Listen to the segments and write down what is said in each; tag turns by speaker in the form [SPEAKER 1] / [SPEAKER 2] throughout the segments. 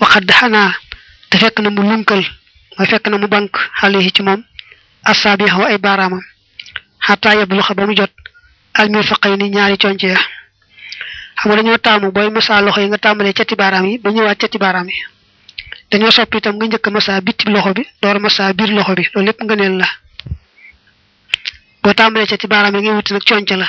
[SPEAKER 1] waxat xanaa te fekk na mu lunkal mooy fekk na mu bank xale yi ci moom asaabiix wa ay baaraamam xataa yeb loxo ba mu jot almir faqay ni ñaari conc ya xam nga dañoo taamu booy masaa loxo yi nga tàmbalee cati baaraam yi ba ñëwaat cati baaraam yi dañoo sopp itam nga njëkk masaa bitti loxo bi door masaa biir loxo bi loolu lépp nga neen la boo tàmbalee cati baaraam yi ngay wuti nag conc la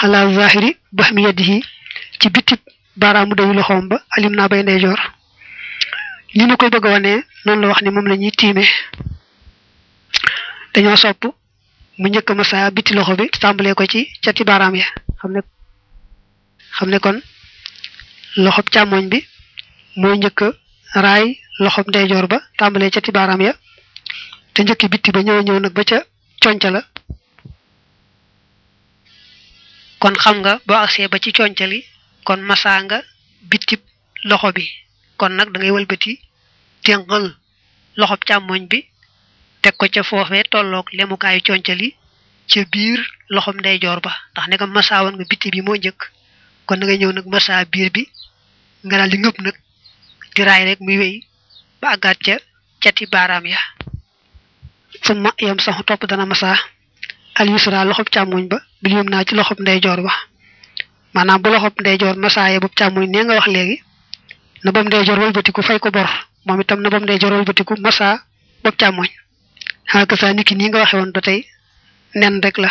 [SPEAKER 1] xalaa zahiri bax mi yadihi ci bitib baaraamu dayu loxoom ba alim naa bay ndeyjoor ni nu koy bëgg a wanee noonu la wax ni moom la ñuy tiime dañoo sopp mu njëkk a masaa biti loxo bi tàmbalee ko ci cati baaraam ya xam ne xam ne kon loxob càmmoñ bi mooy njëkk a raay loxob ndeyjoor ba tàmbalee cati baaraam ya te njëkki bitti ba ñëw ñëw nag ba ca conca la kon xam nga boo agsee ba ci conca li kon masaa nga bitib loxo bi kon nag da ngay wëlbati téngal loxob càmmoñ bi teg ko ca foofee tolloog lemukaayu conca li ca biir loxob ndeyjoor ba ndax ne nga masaa woon nga bitib yi moo njëkk kon da ngay ñëw nag masaa biir bi nga daal di ngëb nag di raay rek muy wéy ba àggaat ca cati baaraam ya summa yam saxu topp dana masaa al yusra loxob càmmoñ ba bil yum naa ci loxob ndeyjoor ba maanaam bu loxob ndeyjoor masaaye bu càmmoñ nee nga wax léegi na bam ndeyjoor wëlbatiku fay ko bor moom itam na bam ndeyjoor wëlbatiku masaa bopp càmmoñ xaaka saa niki nii nga waxe woon ba tey nen rek la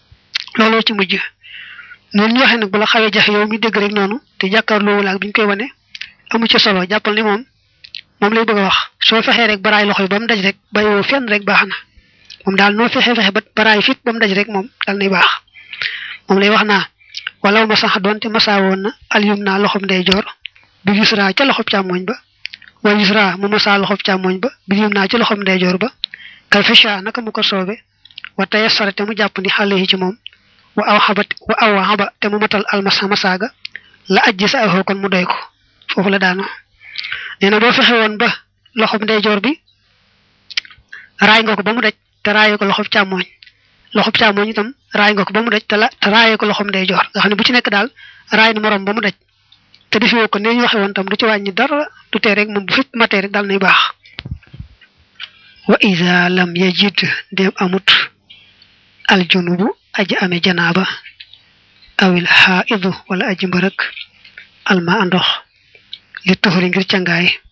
[SPEAKER 1] looloo ci mujj noonu ñu waxee nag bu la xawee jafe yow mi dégg rek noonu te jàkkaarloo wala ak bi ñu koy wane amu ci solo jàppal ni moom moom lay bëgg a wax soo fexee rek baraay loxo yi ba mu daj rek bàyyiwoo fenn rek baax na moom daal noo fexee fexe ba baraay fit ba mu daj rek moom daal nay baax moom lay wax naa walaw ma sax doonte masaa woon na alyum naa loxob ndey joor bi yusra ca loxob càmmooñ ba wa yusra mu masaa loxob càmmooñ ba bi yum naa ca loxob ndey joor ba kal fisha naka mu ko soobe wa tayassara te mu jàpp ni xale yi ci moom wa aw xabat wa aw xaba te mu matal almasa masaaga la ajji sa axoo kon mu doy ko foofu la daanoo nee na boo fexe woon ba loxob ndeyjoor bi raay nga ko ba mu daj te raayee ko loxob càmmooñ loxob càmmooñ itam raay nga ko ba mu daj te la te raayee ko loxob ndeyjoor nga xam ne bu ci nekk daal raay na morom ba mu daj te defewoo ko nee ñu waxe woon tam du ci wàññi dara du tee rek moom bu fépp matee rek daal nay baax wa isa lam yajid dem amut al junubu aji ame janaaba awil xaaidu wala aji mbërëk alma a ndox li tuxuri ngir cangaay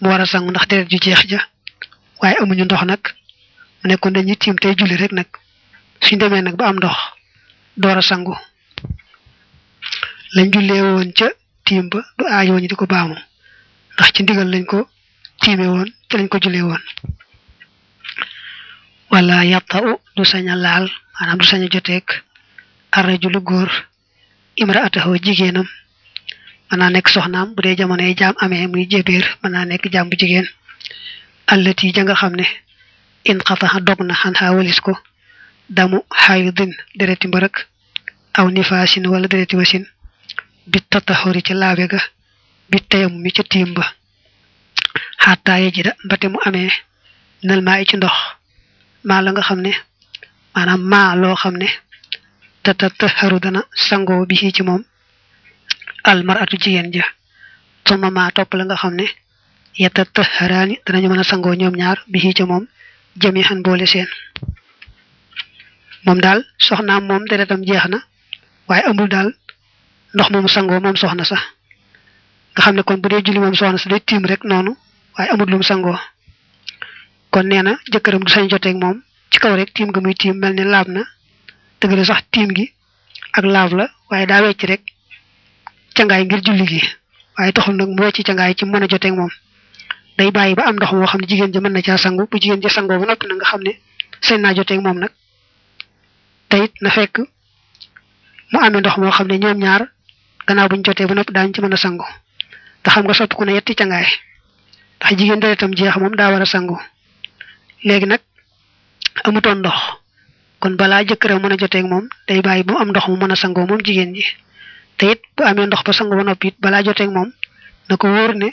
[SPEAKER 1] mu war a sangu ndax deret ju jeex ja waaye amuñu ndox nag mu nekkoon dañuy tiim tey julli rek nag suñ demee nag ba am ndox door a sangu lañ jullee woon ca tiim ba du aajoo ñu di ko baamu ndax ci ndigal lañ ko tiime woon ci lañ ko jullee woon wala yatta u du sañ a laal maanaam du sañ a joteeg arrajulu góor imraatahu jigéenam mën naa nekk soxnaam bu dee jamono yi jaam amee muy jébéer mën naa nekk jaam bu jigéen allati ja nga xam ne in xataxa dog na xan xaa walis ko damu xayudin dereti mbërëk aw nifaasin wala dereti wasin bi tataxori ci laabe ga bi tayam mi ca tiim ba xaataa ya ji da mbate mu amee nel maa ci ndox maa la nga xam ne maanaam maa loo xam ne tata taxaru dana sangoo bi ci moom almaratu jigéen ja tuma maa topp la nga xam ne yata taxaraani danañu mën a sangoo ñoom ñaar bi ci moom jami xan boole seen moom daal soxnaam moom deretam jeex na waaye amul daal ndox moomu sangoo moom soxna sax nga xam ne kon bu dee julli moom soxna sa day tiim rek noonu waaye amul lu mu sangoo kon nee na jëkkëram du sañ joteeg moom ci kaw rek tiim nga muy tiim mel ne laab na dëgg la sax tiim gi ak laab la waaye daa wecc rek cangaay ngir julli gi waaye taxul nag mu wecc cangaay ci mën a joteeg moom day bàyyi ba am ndox moo xam ne jigéen ja mën na caa sangu bu jigéen ja sangoo ba noppi na nga xam ne sañ naa joteeg moom nag te it na fekk mu amee ndox moo xam ne ñoom ñaar gannaaw buñ jotee ba noppi daañu ci mën a sangu te xam nga soppiku na yetti cangaay ndax jigéen deretam jeex moom daa war a sangu léegi nag amutoon ndox kon balaa jëkkëram mën a joteeg moom day bàyyi bu am ndox mu mën a sangoo moom jigéen ñi te it bu amee ndox ba sangu ba noppi it balaa joteeg moom na ko wóor ne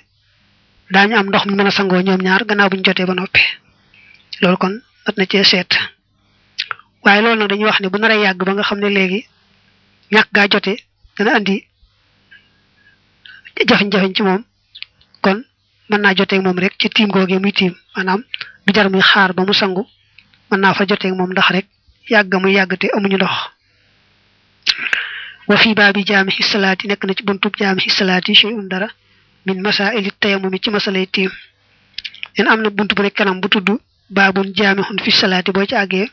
[SPEAKER 1] daañu am ndox mu mën a sangoo ñoom ñaar gannaaw buñ jotee ba noppi loolu kon mat na cee seet waaye loolu nag dañuy wax ne bu naree yàgg ba nga xam ne léegi ñàkk gaa jote dana andi jafeñ-jafeñ ci moom kon mën naa joteeg moom rek ci tiim googee muy tiim maanaam du jar muy xaar ba mu sangu mën naa fa joteeg moom ndax rek yàgg muy yàgg te amuñu ndox wa fii baabi jaami xisalaati nekk na ci buntub jaami xisalaati shay'un dara min masaa'ili tayammum ci masalay tiim leen am na bunt bu nekk kanam bu tudd baabun jaamihun fi salaati boo ci àggee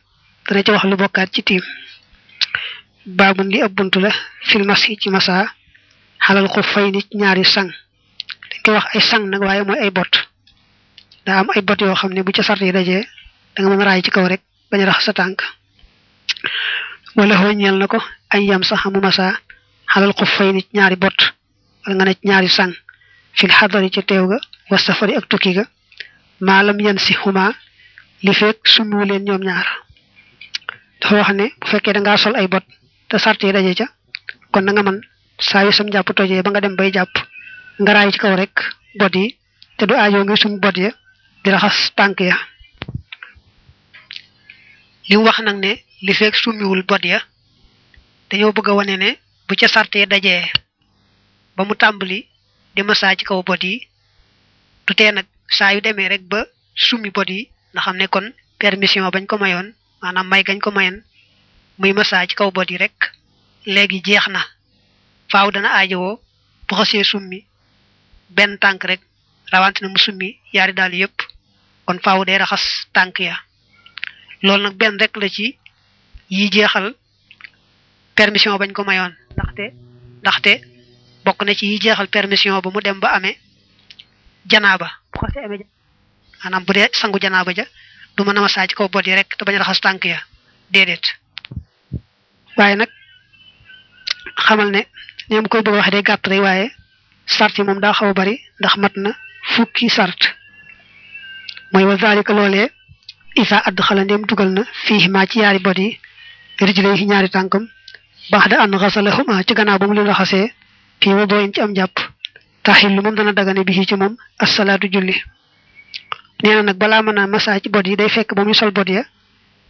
[SPEAKER 1] dana ci wax lu bokkaat ci tiim baabun li ab bunt la fil masi ci masa xalal ko fay nit ñaari sang dañ koy wax ay sang nag waaye mooy ay bot daa am ay bot yoo xam ne bu ca sart yi dajee da nga mën a raay ci kaw rek bañ a rax sa tànk wala xooñeel na ko ay yam sax mu masa xalal ko fay nit ñaari bot wala nga ne ci ñaari sang fil xadari ca teew ga wa safari ak tukki ga maalam yan si xuma li fekk summu leen ñoom ñaar dafa wax ne bu fekkee da ngaa sol ay bot te sart yi daje ca kon na nga man saa yu sam jàpp tojee ba nga dem bay jàpp nga raay ci kaw rek bot yi te du aajoo nga sum bot ya di raxas tànk ya li mu wax nag ne li fekk summiwul bot ya dañoo bëgg a wane ne bu ca sart yi dajee ba mu tàmbali di masaa ci kaw bot yi du tee nag saa yu demee rek ba summi bot yi nga xam ne kon permission bañ ko mayoon maanaam may gañ ko mayoon muy masaa ci kaw bot yi rek léegi jeex na faaw dana aajowoo bu xasee summi benn tànk rek rawante na mu summi yaari daal yépp kon faaw day raxas tànk ya loolu nag benn rek la ci yi jeexal permission bañ ko mayoon ndaxte ndaxte bokk na ci yi jeexal permission ba mu dem ba amee janaaba bu ko see amee maanaam bu dee sangu janaaba ja du mën a masaa ci kaw bot yi rek te bañ a raxas tànk ya déedéet waaye nag xamal ne ni ma koy bëgg a wax day gàtt rek waaye sart yi moom daa xaw a bari ndax mat na fukki sart mooy wa zalika loolee isa add xala ndem dugal na fii maa ci yaari bot yi rijlay yi ñaari tànkam baax da an xasalahuma ci gannaaw ba mu leen raxasee fii wa booyin ci am jàpp taxil lu moom dana dagane bi ci moom asalaatu julli nee na nag balaa mën a masaa ci bot yi day fekk ba muy sol bot ya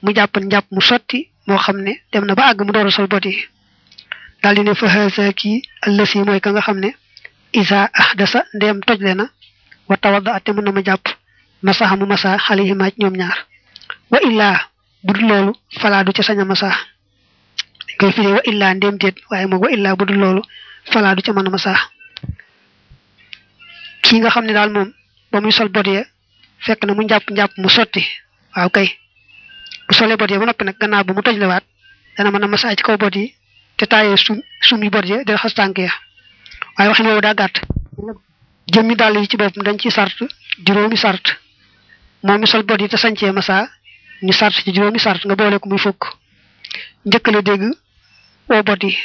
[SPEAKER 1] mu jàppan njàpp mu sotti moo xam ne dem na ba àgg mu door a sol bot yi daal di ne fa haasa kii allasi mooy ka nga xam ne isa ahdasa ndeem toj le na wa tawadda ate mën na ma jàpp masaxa mu masaa xale yi maaj ñoom ñaar wa illaa bu dul loolu falaa du ca sañ a masaa dañ koy firee wa illaa ndeem déet waaye moom wa illaa bu dul loolu falaa du ca mën a masaa kii nga xam ne daal moom ba muy sol bot ya fekk na mu njàpp njàpp mu sotti waaw kay bu solee bot ya ba noppi nag gannaaw ba mu toj la waat dana mën a masaa ci kaw bot yi te taayee sum sum yi bot ya di raxas tànk ya waaye waxin woowu daa gàtt jëmmi dàll yi ci boppam dañ ci sart juróomi sart moom mi sol bot yi te sancee masaa ñu sart ci juróomi sart nga boole ko muy fukk njëkk la dégg woo bot yi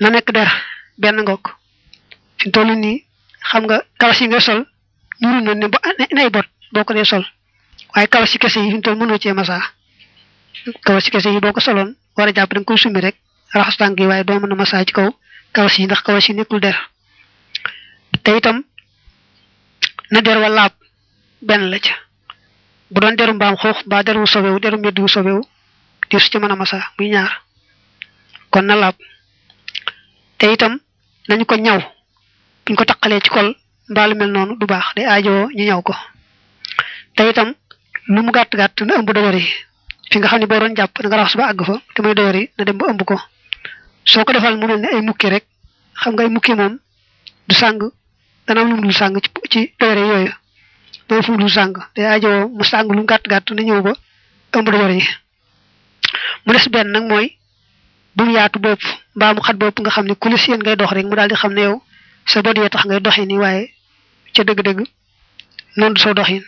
[SPEAKER 1] na nekk der benn ngoog fi mu toll nii xam nga kawas yi nga sol nuru na ne ba nay bot boo ko dee sol waaye kaw si kese yi fi mu toll mënoo cee masaa kaw si kese yi boo ko soloon war a jàpp da nga koy summi rek raxas tànk yi waaye doo mën a masaa ci kaw kaw si ndax kaw si nekkul der te itam na der wa laab benn la ca bu doon deru mbaam xoox mbaa deru sobewu deru mbedd wu sobewu dir su ci mën a masaa muy ñaar kon na laab te itam nañu ko ñaw buñ ko taqalee ci kol mbaa lu mel noonu du baax day aajoo ñu ñaw ko te itam lu mu gàtt gàtt na ëmb doyar yi fi nga xam ne boo doon jàpp da nga raxas ba àgg fa te muy doyar yi na dem ba ëmb ko soo ko defal mu mel ne ay mukki rek xam nga ay mukki moom du sàng dana am lu mu dul sàng ci ci doyar yi yooyu dana fu mu dul sàng day aajoo mu sàng lu mu gàtt gàtt na ñëw ba ëmb doyar yi mu des benn nag mooy bu mu yaatu bopp mbaa mu xat bopp nga xam ne ku la seen ngay dox rek mu daal di xam ne yow sa bët yee tax ngay doxee nii waaye ca dëgg-dëgg noonu du soo doxin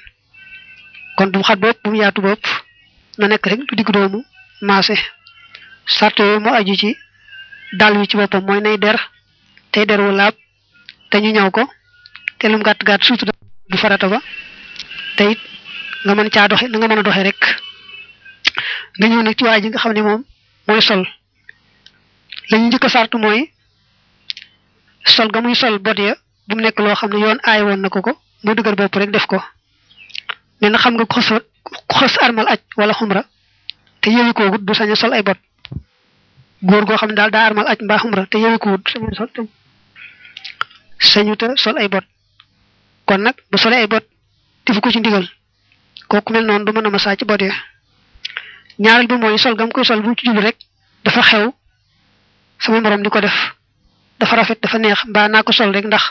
[SPEAKER 1] kon bu mu xat bopp bu mu yaatu bopp na nekk rek du digg doomu maase sart yooyu moo aju ci dàll wi ci boppam mooy nay der tey der wu laab te ñu ñëw ko te lum gàtt gàtt surtout du farata ba te it nga mën caa doxe na nga mën a doxe rek nga ñëw nag ci waa ji nga xam ne moom mooy sol la ñu njëkk a sart mooy sol ga muy sol bot ya bu mu nekk loo xam ne yoon aay woon na ko ko mu dëgër bopp rek def ko mais na xam nga ku xos ku xos armal aj wala xumra te yëwi koogut du sañ a sol ay bot góor goo xam ne daal daa armal aj mbaa xumra te yeewu ko wut sañu sol te sañu te sol ay bot kon nag bu solee ay bot defu ko ci ndigal kooku mel noonu du mën a ma saa ci bot ya ñaareel bi mooy sol gam koy sol bu mu ci jublu rek dafa xew sama morom di ko def dafa rafet dafa neex mbaa naa ko sol rek ndax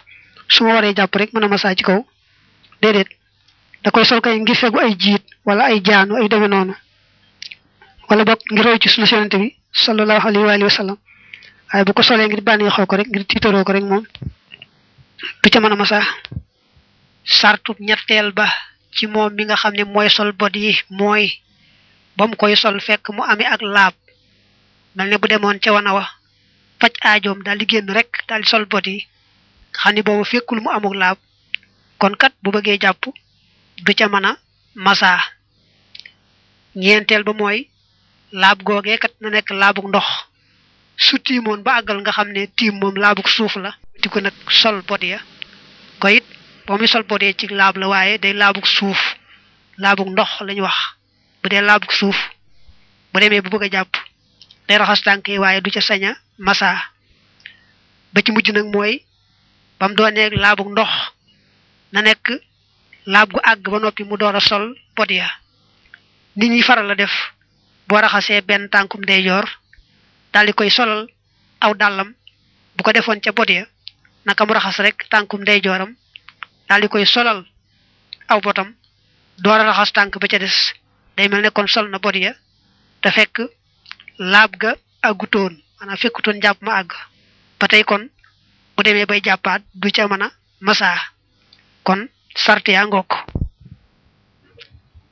[SPEAKER 1] su ma waree jàpp rek mën a masaa ci kaw déedéet da koy sol kay ngir fegu ay jiit wala ay jaanu ay demee noonu wala boog ngir roy ci sunna yonent bi sallallahu alayhi wa alihi wa sallam waaye bu ko solee ngir bànneexoo ko rek ngir tiitaroo ko rek moom du ca mën a masaa sartu ñetteel ba ci moom mi nga xam ne mooy sol bot yi mooy ba mu koy sol fekk mu amee ak laab mel ne bu demoon ca wana wa faj aajoom daal di génn rek daal di sol bot yi nga xam ne boobu fekkul mu amuk laab kon kat bu bëggee jàpp du ca mën a masaa ñeenteel ba mooy laab googee kat na nekk laabuk ndox su tiimoon ba àggal nga xam ne tiim moom laabuk suuf la di ko nag sol bot ya ko it ba muy sol bot ya ci laab la waaye day laabuk suuf laabuk ndox lañu wax bu dee laabug suuf bu demee bu bëgg a jàpp day raxas tànk yi waaye du ca saña masa ba ci mujj nag mooy bam doonee laabug ndox na nekk laab gu àgg ba noppi mu door a sol pot ya nit ñi faral la def boo raxasee benn tànkum ndeyjoor daal di koy solal aw dàllam bu ko defoon ca bot ya naka mu raxas rek tànkum ndeyjooram daal di koy solal aw botam door a raxas tànk ba ca des day mel ne kon sol na bot ya te fekk laab ga àggutoon maanaam fekkutoon jàpp ma àgg ba tey kon bu demee bay jàppaat du ca mën a masaa kon sart yaa ngoog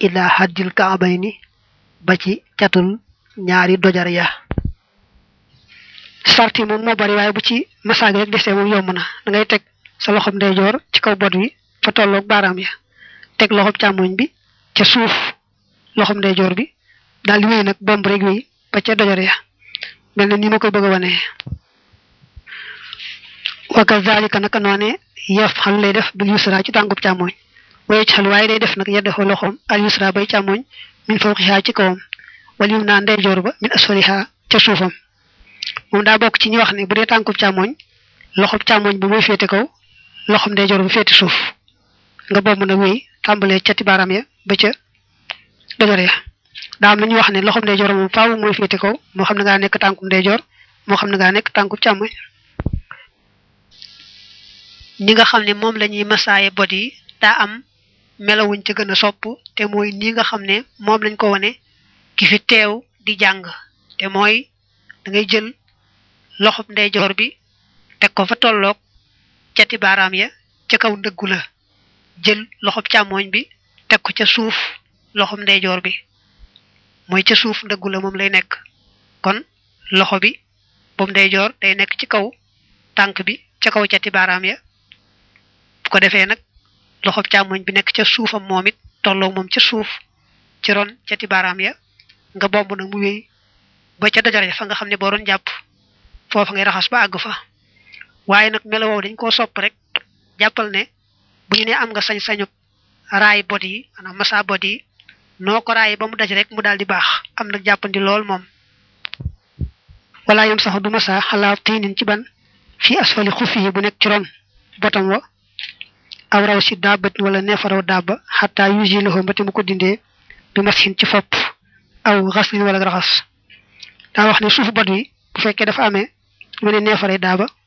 [SPEAKER 1] ila haddil kaabay ni ba ci catul ñaari dojar ya sart yi moom moo bari waaye bu ci masaag rek desee moom yomb na da ngay teg sa loxob ndeyjoor ci kaw bot wi fa tolloog baaraam ya teg loxob càmmoñ bi ca suuf loxob ndeyjoor bi daal di wéy nag bomb rek wéy ba ca dojor ya mel na ni ma koy bëgg a wane wa kazalika naka noone yaf xal lay def bil yusra ci tàngub càmmooñ waye ci xal waaye day def nag yeddaxoo loxoom al yusra bay càmmooñ min fawqiha ci kawam wal yum naa ndeyjoor ba min asfaliha ca suufam moom daa bokk ci ñi wax ne bu dee tànkub càmmooñ loxob càmmooñ bi mooy féete kaw loxob ndeyjoor bi féete suuf nga boobu nag wéy tàmbalee cati baaraam ya ba ca dojor ya daa am na ñu wax ne loxoom ndeyjoor moom faaw mooy féete kaw moo xam ne ngaa nekk tànkum ndeyjoor moo xam ne ngaa nekk tànku càmmoñ ñi nga xam ne moom la ñuy masaaye bot yi daa am melawuñ ci gën a sopp te mooy nii nga xam ne moom lañ ko wane ki fi teew di jàng te mooy da ngay jël loxob ndeyjoor bi teg ko fa tolloog cati baaraam ya ca kaw ndëggu la jël loxob càmmooñ bi teg ko ca suuf loxob ndeyjoor bi mooy ca suuf ndëggu la moom lay nekk kon loxo bi boobu ndeyjoor day nekk ci kaw tànk bi ca kaw cati baaraam ya bu ko defee nag loxob càmmoñ bi nekk ca suufam moom it tolloo moom ca suuf ci ron cati baaraam ya nga bomb nag mu wéy ba ca dajar ya fa nga xam ne boo doon jàpp foofa ngay raxas ba àgg fa waaye nag melo woowu dañ koo sopp rek jàppal ne bu ñu ne am nga sañ-sañu raay bot yi maanaam masa bot yi noo ko raay ba mu daj rek mu daal di baax am nag jàppandi lool moom wala yam sax du masa xalaa tiinin ci ban fii asfali xufi yi bu nekk ci ron botam wa aw raw si daabat wala neefaraw daaba xataa yusi loxo mbati mu ko dindee bi masin ci fopp aw xaslin wala raxas daa wax ne suufu bot wi bu fekkee dafa amee lu mel ne neefare daaba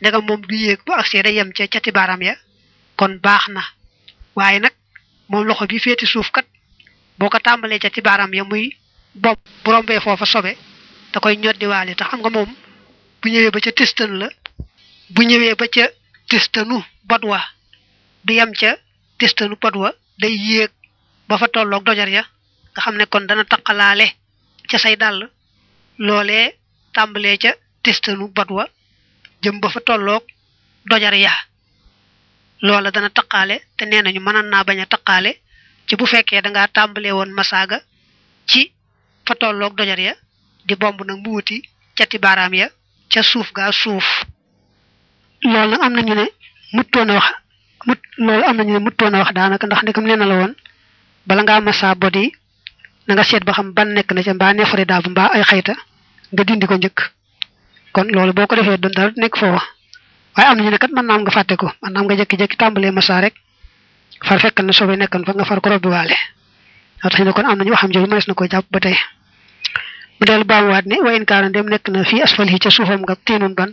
[SPEAKER 1] ndegam moom du yéeg bu agsee day yem ca cati baaraam ya kon baax na waaye nag moom loxo bi féeti suuf kat boo ko tàmbalee cati baaraam ya muy bopp bu rombee foofa sobe da koy ñoddiwaale te xam nga moom bu ñëwee ba ca tëstan la bu ñëwee ba ca tëstanu bot wa du yem ca tëstanu bot wa day yéeg ba fa tolloog dojar ya nga xam ne kon dana taqalaale ca say dàll loolee tàmbalee ca testanu bot wa jëm ba fa tolloog dojar ya loola dana taqaale te nee nañu mënoon naa bañ a taqaale ci bu fekkee da ngaa tàmbalee woon masaaga ci fa tolloog dojar ya di bomb nag mu wuti cati baaraam ya ca suuf gaa suuf loolu nag am nañu ne muttoon a wax mut loolu am nañu ne muttoon a wax daanaka ndax ndekam nee na la woon bala ngaa masaa bot yi na nga seet ba xam ban nekk na ca mbaa neefare daal bu mbaa ay xayta nga dindi ko njëkk kon loolu boo ko defee doon dara nekk foofa waaye am nañu ne kat mën naa am nga fàtte ko mën naa am nga jékki-jékki tàmbalee massa rek far fekk na sobe nekkoon fa nga far ko robbi waale moo tax ne kon am nañu waxam jooju mënees na ko jàpp ba tey mu dellu baamuwaat ne wa in kaana dem nekk na fii asfalihi ca suufam nga tiinun ban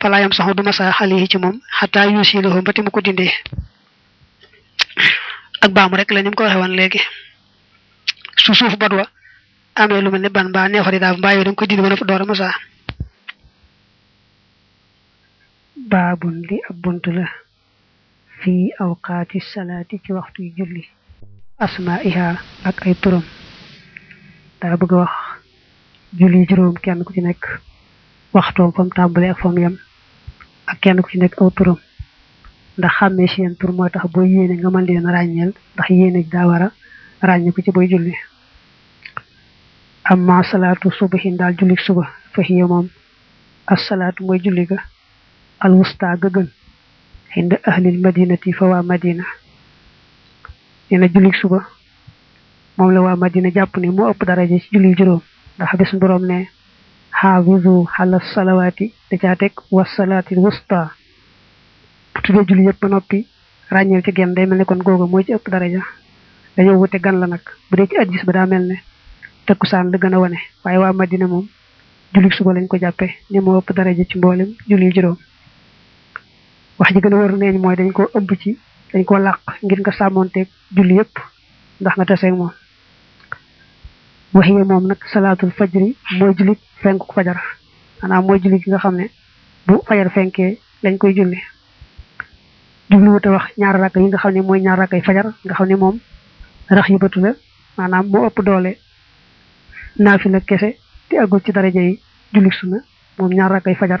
[SPEAKER 1] falaa yam saxu du massa xalihi ci moom xataa yuusilahu ba te mu ko dindee ak baamu rek la ni mu ko waxee woon léegi su suuf bot wa amee lu mel ne ban mbaa neefare daal mbaa yooyu da nga koy dindi ba noppi door a masaa baabun li ab bunt la fii awqaati salaati ci waxtuy julli asmaiha ak ay turam daa bëgg a wax julli juróom kenn ku ci nekk waxtoom fa mu tàmbalee ak fa mu yem ak kenn ku ci nekk aw turam ndax xàmmee seen tur mooy tax booy yéene nga mën leen ràññeel ndax yéene daa war a ràññee ko ci booy julli amma salaatu subahin daal julli suba fa hiya moom as salaatu mooy julli ga al wusta ga gën inda ahlil madinati fa waa madina nee na julli suba moom la waa Madina jàpp ne moo ëpp daraja ci julli juróom ndax bi suñu boroom ne xaafizu xala salawaati da caa teg wasalaatil wusta bu tuddee julli yëpp ba noppi ràññeel ci genn day mel ne kon googa mooy ci ëpp daraja dañoo wute gan la nag bu dee ci addis ba daa mel ne takkusaan la gën a wane waaye waa Madina moom julli suba lañ ko jàppe ne moo ëpp daraja ci mboolem julli juróom wax ji gën a wër neeñ mooy dañ ko ëmb ci dañ ko làq ngir nga sàmmoonteeg julli yépp ndax nga taseeg moom waxiye moom nag salaatul fajri mooy julli fenku fajar maanaam mooy julli gi nga xam ne bu fajar fenkee lañ koy julli jubluwut a wax ñaar rakk yi nga xam ne mooy ñaar rakkay fajar nga xam ne moom rax yi batu la maanaam moo ëpp doole naafila kese
[SPEAKER 2] te àggul ci daraja yi julli sunna moom ñaar rakkay fajar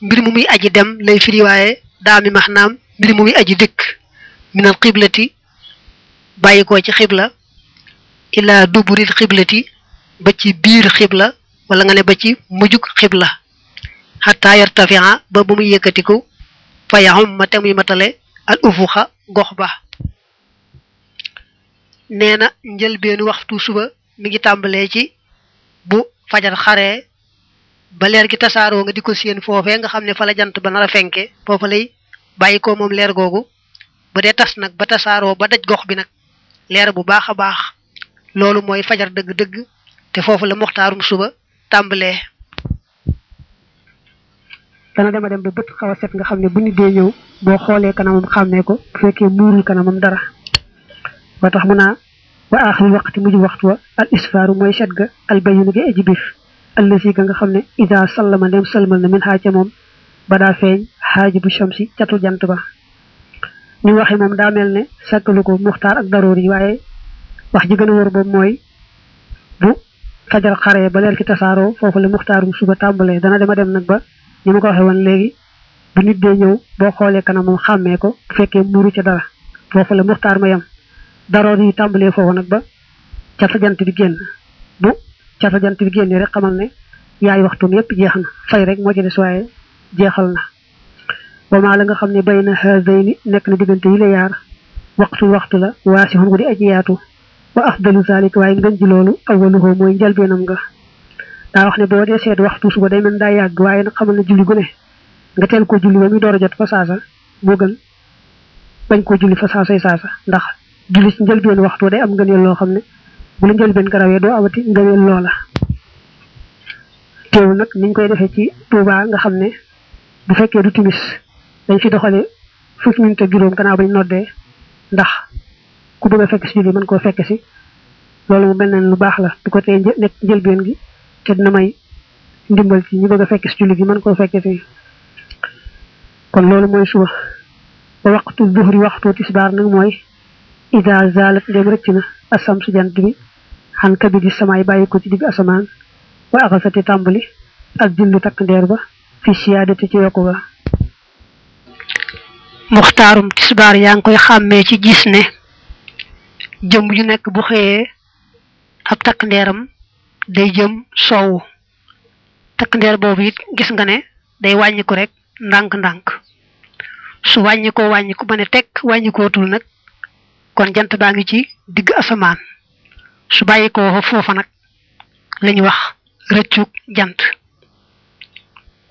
[SPEAKER 1] mbir mu muy aji dem lay firi waaye daa mi maanaam mbir mu muy aji dikk minal xiblati bàyyi ko ci xibla ilaa duburil xiblati ba ci biir xibla wala nga ne ba ci mujjug xibla xataa yartafia ba bu muy yëkkatiku fa yaxum ma te muy matale al ufuxa gox ba nee na njëlbeenu waxtu suba mi ngi tàmbalee ci bu fajar xaree ba leer gi tasaaroo nga di ko séen foofee nga xam ne fa la jant ba nar a fenke foofa lay bàyyi ko moom leer googu bu dee tas nag ba tasaaroo ba daj gox bi nag leer bu baax a baax loolu mooy fajar dëgg-dëgg te foofu la muxtaarum suba tàmbalee
[SPEAKER 2] dana dema dem ba bët xaw a set nga xam ne bu nit dee ñëw boo xoolee kanamam xàmmee ko bu fekkee muurul kanamam dara ba tax mu naa wa aaxirul waqti mujj waxtu wa al isfaaru mooy set ga al bayinu ga aji bir allasi ga nga xam ne ida sallama ndem salmal na min xaa ca moom ba daa feeñ xaaji bu shamsi catu jant ba ñu waxe moom daa mel ne sàkkalu ko muxtaar ak daroor yi waaye wax ji gën a wër boobu mooy bu fajar xare ba leer gi tasaaroo foofu la muxtaarum suba tàmbalee dana dema dem nag ba ni ma ko waxee woon léegi bu nit dee ñëw boo xoolee kanam moom xàmmee ko bu fekkee muuru ca dara foofu la muxtaar ma yem daroor yi tàmbalee foofu nag ba cata jant bi génn bu cata jant bi génnee rek xamal ne yaay waxtum yépp jeex na fay rek moo ci des waaye jeexal na wamaa la nga xam ne bay na haadayni nekk na diggante yi la yaar waxtu waxtu la waasi xun gu di aji yaatu wa afdalu zalik waaye ngën ji loolu awaluhoo mooy njalbeenam nga daa wax ne boo dee seet waxtu suba day mën daa yàgg waaye nag xamal na julli gu ne nga teel ko julli ba muy door a jot fa saasa moo gën bañ ko julli fa saasay saasa ndax julli ci njëlbeen waxtu day am ngëneel loo xam ne bu la njëlbeen nga rawee doo amati ngëneel loola teewul nag niñ koy defee ci Tuubaa nga xam ne bu fekkee du timis dañ fi doxale fukki minute ak juróom gannaaw bañ noddee ndax ku bëgg a fekk si julli mën koo fekk si loolu mu mel ne lu baax la du ko tee nekk njëlbeen gi te dina may ndimbal ci ñi bëgg a fekk si julli gi mën koo fekke si kon loolu mooy suba ba waxtu duhri waxtu tisbaar nag mooy ida zalat ndem rëcc na asam su jant bi xan kabi di samaay bàyyi ko ci digg asamaan wa axasati tàmbali ak jillu takk ndeer ba fi siyaadati ci yokku ga
[SPEAKER 1] muxtaarum tisbaar yaa ngi koy xàmmee ci gis ne jëmm ju nekk bu xëyee ab takk ndeeram day jëm soowu takk ndeer boobu it gis nga ne day wàññiku rek ndànk-ndànk su wàññikoo wàññiku ba ne tekk wàññikootul nag kon jant baa ngi ci digg asamaan su bàyyi ko foofa nag lañu wax rëccug jant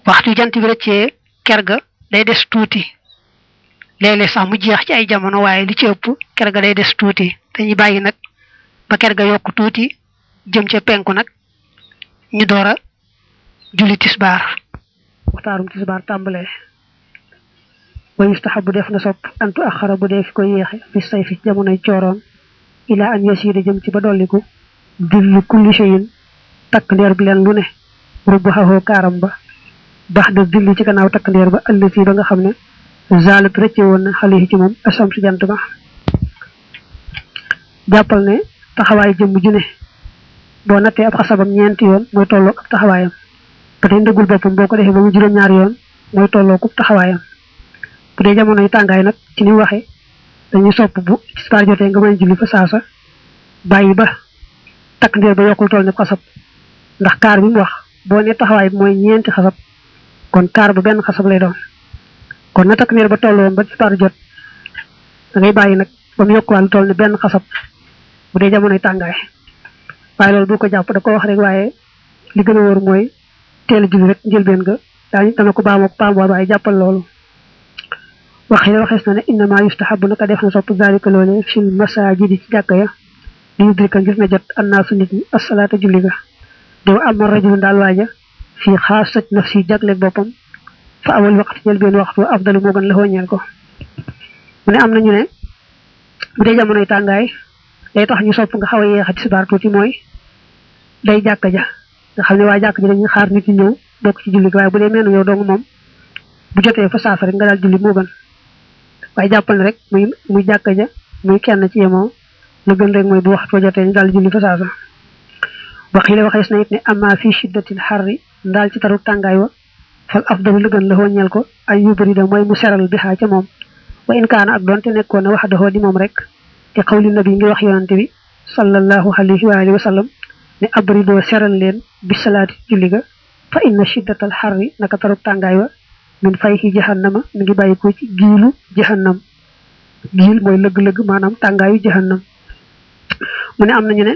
[SPEAKER 1] waxtu jant bi rëccee ker ga day des tuuti léeg-léeg sax mu jeex ci ay jamono waaye li ci ëpp ker ga day des tuuti dañuy bàyyi nag ba ker ga yokk tuuti jëm ca penku nag ñu door a julli tisbaar
[SPEAKER 2] waxtaarum tisbaar tàmbalee wa yustahabu def na sopp antu axara bu dee fi ko yéexe fi say fi jamonoy cooroon ilaa an yasiida jëm ci ba dolliku julli kulli shay'in takk ndeer bi leen lu ne rubbu xaxoo kaaram ba baax da julli ci gannaaw takk ndeer ba ëllëg yi ba nga xam ne zaalat rëcce woon na xale yi ci moom asam si jant ba jàppal ne taxawaay jëmm ju ne boo nattee ab xasabam ñeenti yoon mooy tolloo ak taxawaayam ba tey ndëggul boppam boo ko defee ba mu juróom-ñaari yoon mooy tolloo ku taxawaayam bu dee jamono yi tàngaay nag ci ni mu waxee dañuy sopp bu tisbaar jotee nga may julli fa saasa bàyyi ba takk ndeer ba yokkul toll ne xasab ndax kaar bi mu wax boo ne taxawaay bi mooy ñeenti xasab kon kaar ba benn xasab lay doon kon na takk ndeer ba tolloon ba tisbaar jot da ngay bàyyi nag ba mu yokkuwaat lu toll ni benn xasab bu dee jamonoy tàngaay waaye loolu bu ko jàpp da ko wax rek waaye li gën a wóor mooy teel a julli rek njëlbeen nga daañu dana ko baamoo ko baamuwaat waaye jàppal loolu wax yi waxees na ne innama yustahabu naka def na sopp zalika loole fil masajidi ci jàkka ya li yudrika ngir na jot annaasu nit ñi asalaata julli ga diw am na rajulun daal waaja fi xaasat nafsi jagleeg boppam fa awal waxtu jël benn waxtu afdalu moo gën la wàññeel ko mu ne am nañu ne bu dee jamonoy tàngaay day tax ñu sopp nga xaw a yeexa tisbaar tuuti mooy day jàkka ja nga xam ne waa jàkka ji dañuy xaar nit ñi ñëw bokk ci julli gi waaye bu dee mel yow dong moom bu jotee fa saasa rek nga daal julli moo gën waaye jàppal rek muy muy jàkka ja muy kenn ci yemoo la gën rek mooy bu waxtu jotee ñu daal julli fa saasa waxiile waxees na it ne amma fi shiddatil xarri ndaal ci taru tàngaay wa fal afdalu la gën la wàññeel ko ay yu bëri da mooy mu seral bi xaa ca moom wa in kaana ak doonte nekkoon na wax doxoo di moom rek te xawli nabi ngir wax yonante bi sallallahu alayhi wa alihi wa sallam ne abri doo seral leen bi salaati julli ga fa inna shiddatal xarri naka taru tàngaay wa min fayhi jahannama mi ngi bàyyi ko ci giilu jahannam diil mooy lëgg-lëgg maanaam tàngaayu jahannam mu ne am nañu ne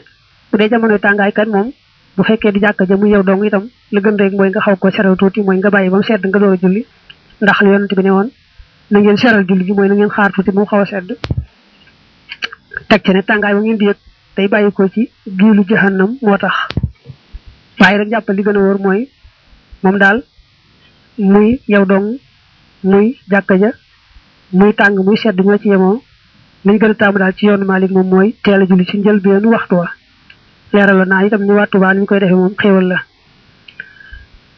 [SPEAKER 2] bu dee jamonoy tàngaay kan moom bu fekkee di jàkka ja mu yow dong itam la gën rek mooy nga xaw ko seral tuuti mooy nga bàyyi ba mu sedd nga door a julli ndax li yonent bi ne woon na ngeen seral julli gi mooy na ngeen xaar tuuti ba mu xaw a sedd teg ci ne tàngaay ba ngeen di yëg day bàyyi ko ci giilu jahannam moo tax waaye rek jàppal li gën a wóor mooy moom daal muy yow dong muy jàkka ja muy tàng muy sedd ñoo ci yemoo liñ gën a taamu daal ci yoonu Malik moom mooy teel a julli ci njëlbeenu waxtu wa leeraloon naa itam ni waa Tuubaa ni ñu koy defee moom xéewal la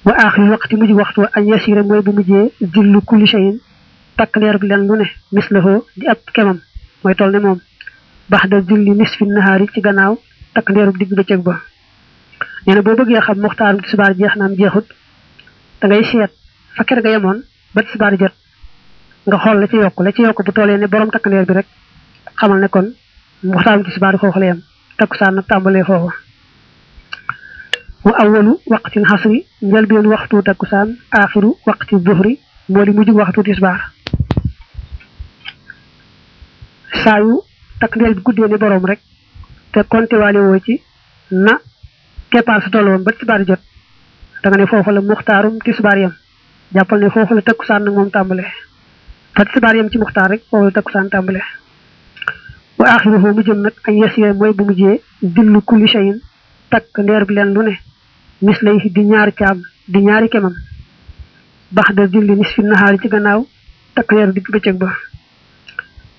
[SPEAKER 2] wa aaxir waqti mujj waxtu wa añ yasira mooy bu mujjee dillu kulli shayin takk leer bi leen lu ne mislahoo di ab kemam mooy toll ne moom bax da julli nisfi nahaari ci gannaaw takk leerub digg bëccëg ba nee na boo bëggee xam muxtaarum tisbaar jeex na am jeexut da ngay seet fa kër ga yemoon ba tisbaar jot nga xool la ci yokk la ci yokk bu toolee ne borom takk ndeer bi rek xamal ne kon muxtaarum tisbaar foofu la yem takkusaan nag tàmbalee foofu wa awalu waqtil xasri njëlbeen waxtu takkusaan aaxiru waqti duhri moo di mujj waxtu tisbaar saa yu takk ndeer bi guddee ne borom rek te konte waale woo ci na keppaar sa toll woon ba tisbaar jot da nga ne foofu la muxtaarum tisbaar yam jàppal ne foofu la takkusaan nag moom tàmbale fa tisbaar yam ci muxtaar rek foofu la takkusaan tàmbale wa axiruhu mu jëm nag añ yes yee mooy bu mujjee dillu kulli shayin takk ndeer bi leen lu ne mis lay di ñaari caam di ñaari kemam bax da dilli nis fi naxaari ci gannaaw takk ndeer digg bëccëg ba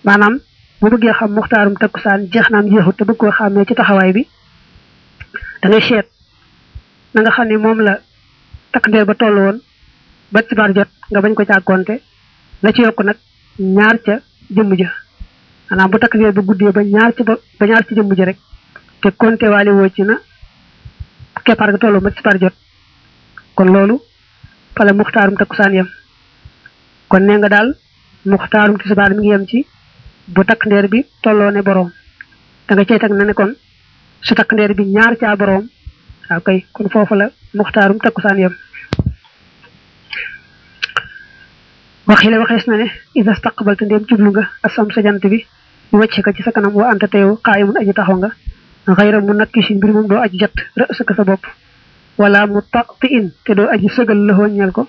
[SPEAKER 2] maanaam bu bëggee xam muxtaarum takkusaan jeex naam jeexut te bëgg koo xàmmee ci taxawaay bi da ngay seet na nga xam ne moom la takk ndeer ba toll woon ba tisbaar jot nga bañ ko càkkoonte la ci yokk nag ñaar ca jëmm ja maanaam bu takk ndeer ba guddee ba ñaar ci ba ñaar ci jëmm ja rek te konte waale woo ci na keppaar ga toll ba tisbaar jot kon loolu fala muxtaarum takkusaan yam kon nee nga daal muxtaarum tisbaar mi ngi yem ci bu takk ndeer bi tolloo ne boroom da nga cey teg na ne kon su takk ndeer bi ñaar caa boroom waaw kay kon foofu la muxtaarum takkusaan yem waxi la waxees na ne ida staqbalta ndéem jublu nga asam sa jant bi ñu wàcc ka ci sa kanam wa anta teew qaayimun aji taxaw nga xayra mu nakki si mbir moom doo aji jat rësaka sa bopp wala mu taqti in te doo aji sëgal la ñeel ko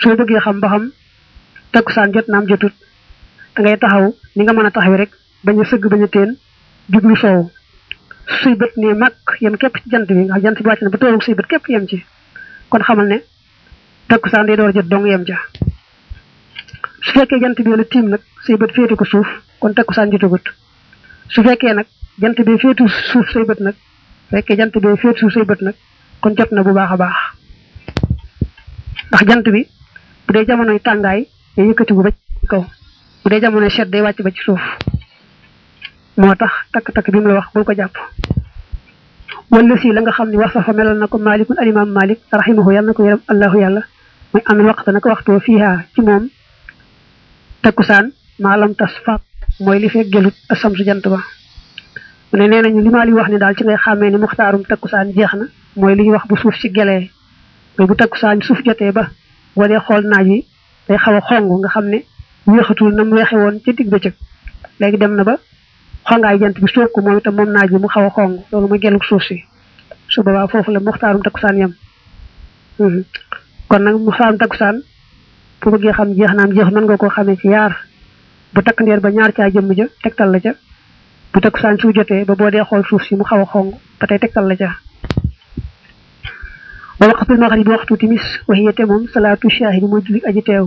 [SPEAKER 2] soo bëggee xam ba xam takkusaan jot naam jotut da ngay taxaw ni nga mën a taxaw rek bañ a sëgg bañ a teen jublu soow suy bët ne mag yem képp ci jant bi nga xam jant bi wàcc na ba toog suy bët képp yem ci kon xamal ne takkusaan day door jot dong yem ca su fekkee jant bi la tiim nag say bët féete ko suuf kon takkusaan jotagut su fekkee nag jant bi féetu suuf say bët nag fekkee jant bi féetu suuf say bët nag kon jot na bu baax a baax ndax jant bi bu dee jamonoy tàngaay day yëkkati bu ba ci kaw bu dee jamonoy sedd day wàcc ba ci suuf moo tax takk-takk bi mu la wax bul ko jàpp wala si la nga xam ne wax safa melal na ko malikun alimam malik rahimahu yàlla na ko yërëm allahu yàlla muy am waxta na ko waxtoo fiiha ci moom takkusaan maalam tas fa mooy li fekk jëlut asam su jant ba mu ne nee nañu li maa li wax ni daal ci ngay xàmmee ni muxtaarum takkusaan jeex na mooy li ñuy wax bu suuf si gelee mooy bu takkusaan suuf jotee ba boo dee xool naaj wi day xaw a xong nga xam ne weexatul na mu weexe woon ca digg bëccëg léegi dem na ba xongaay jant bi sóor ko moom itam moom naaj bi mu xaw a xong loolu mooy gellug suuf si su boobaa foofu la muxtaarum takkusaan yem kon nag muxtaarum takkusaan bu bëggee xam jeex naam jeex mën nga koo xamee ci yaar bu takk ndeer ba ñaar caa jëmm ja tegtal la ca bu takkusaan su jotee ba boo dee xool suuf si mu xaw a xong ba tey tegtal la ca wa waqtul maghrib waxtu timis waxiyate moom salaatu shahid mooy julli aji teew